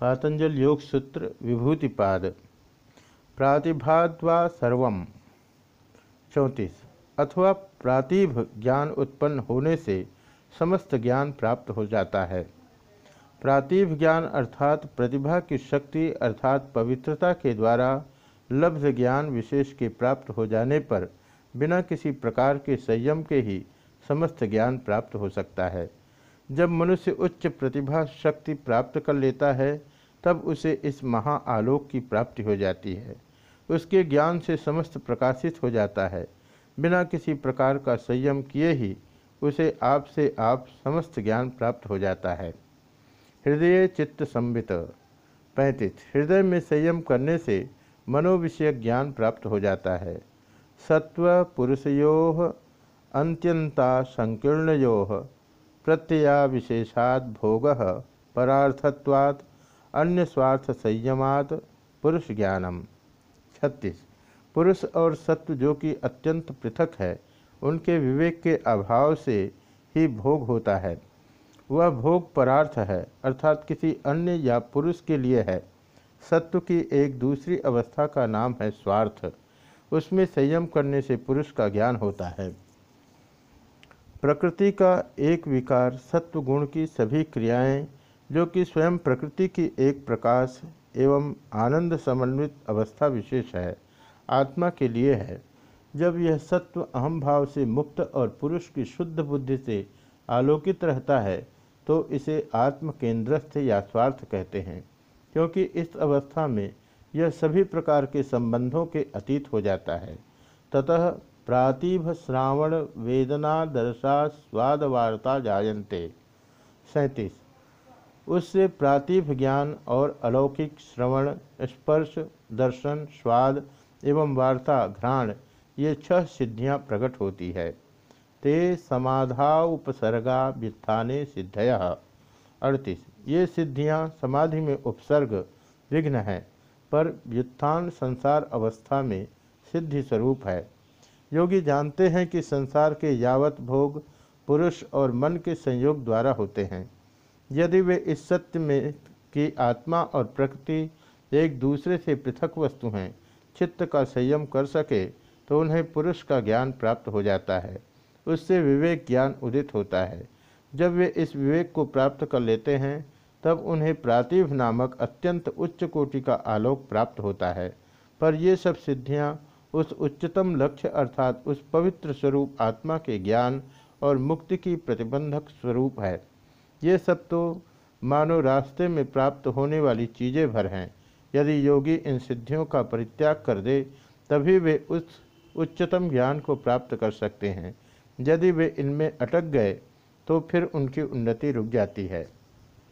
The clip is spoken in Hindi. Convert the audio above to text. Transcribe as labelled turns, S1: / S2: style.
S1: पातंजल योग सूत्र विभूतिपाद। प्रातिभाद्वा सर्व। चौंतीस। अथवा प्रातिभ ज्ञान उत्पन्न होने से समस्त ज्ञान प्राप्त हो जाता है। प्रातिभ ज्ञान अर्थात प्रतिभा की शक्ति अर्थात पवित्रता के द्वारा लब्ध ज्ञान विशेष के प्राप्त हो जाने पर बिना किसी प्रकार के संयम के ही समस्त ज्ञान प्राप्त हो सकता है। जब मनुष्य उच्च प्रतिभा शक्ति प्राप्त कर लेता है तब उसे इस महा आलोक की प्राप्ति हो जाती है। उसके ज्ञान से समस्त प्रकाशित हो जाता है। बिना किसी प्रकार का संयम किए ही उसे आप से आप समस्त ज्ञान प्राप्त हो जाता है। हृदय चित्त संबित पैंतीस। हृदय में संयम करने से मनोविषय ज्ञान प्राप्त हो जाता है। सत्व पुरुषयो अंत्यंता संकीर्णयो प्रत्यया विशेषाद भोग परार्थत्वात् अन्य स्वार्थ संयमात पुरुष ज्ञानम। छत्तीस। पुरुष और सत्व जो कि अत्यंत पृथक है, उनके विवेक के अभाव से ही भोग होता है। वह भोग परार्थ है, अर्थात किसी अन्य या पुरुष के लिए है। सत्व की एक दूसरी अवस्था का नाम है स्वार्थ। उसमें संयम करने से पुरुष का ज्ञान होता है। प्रकृति का एक विकार सत्व गुण की सभी क्रियाएँ जो कि स्वयं प्रकृति की एक प्रकाश एवं आनंद समन्वित अवस्था विशेष है, आत्मा के लिए है। जब यह सत्व अहम भाव से मुक्त और पुरुष की शुद्ध बुद्धि से आलोकित रहता है तो इसे आत्म केंद्रस्थ या स्वार्थ कहते हैं, क्योंकि इस अवस्था में यह सभी प्रकार के संबंधों के अतीत हो जाता है। ततः प्रातिभ श्रावण वेदना दर्शा स्वाद वार्ता जायन्ते। सैंतीस। उससे प्रातिभ ज्ञान और अलौकिक श्रवण, स्पर्श, दर्शन, स्वाद एवं वार्ता, घ्राण, ये छह सिद्धियाँ प्रकट होती है। ते समाधा उपसर्गा व्युत्थाने सिद्धय। अड़तीस, ये सिद्धियाँ समाधि में उपसर्ग, विघ्न है, पर व्युत्थान संसार अवस्था में सिद्धि स्वरूप है। योगी जानते हैं कि संसार के यावत भोग पुरुष और मन के संयोग द्वारा होते हैं। यदि वे इस सत्य में कि आत्मा और प्रकृति एक दूसरे से पृथक वस्तु हैं, चित्त का संयम कर सके तो उन्हें पुरुष का ज्ञान प्राप्त हो जाता है। उससे विवेक ज्ञान उदित होता है। जब वे इस विवेक को प्राप्त कर लेते हैं, तब उन्हें प्रातिभ नामक अत्यंत उच्च कोटि का आलोक प्राप्त होता है। पर ये सब सिद्धियाँ उस उच्चतम लक्ष्य अर्थात उस पवित्र स्वरूप आत्मा के ज्ञान और मुक्ति की प्रतिबंधक स्वरूप है। ये सब तो मानो रास्ते में प्राप्त होने वाली चीज़ें भर हैं। यदि योगी इन सिद्धियों का परित्याग कर दे, तभी वे उस उच्चतम ज्ञान को प्राप्त कर सकते हैं। यदि वे इनमें अटक गए तो फिर उनकी उन्नति रुक जाती है।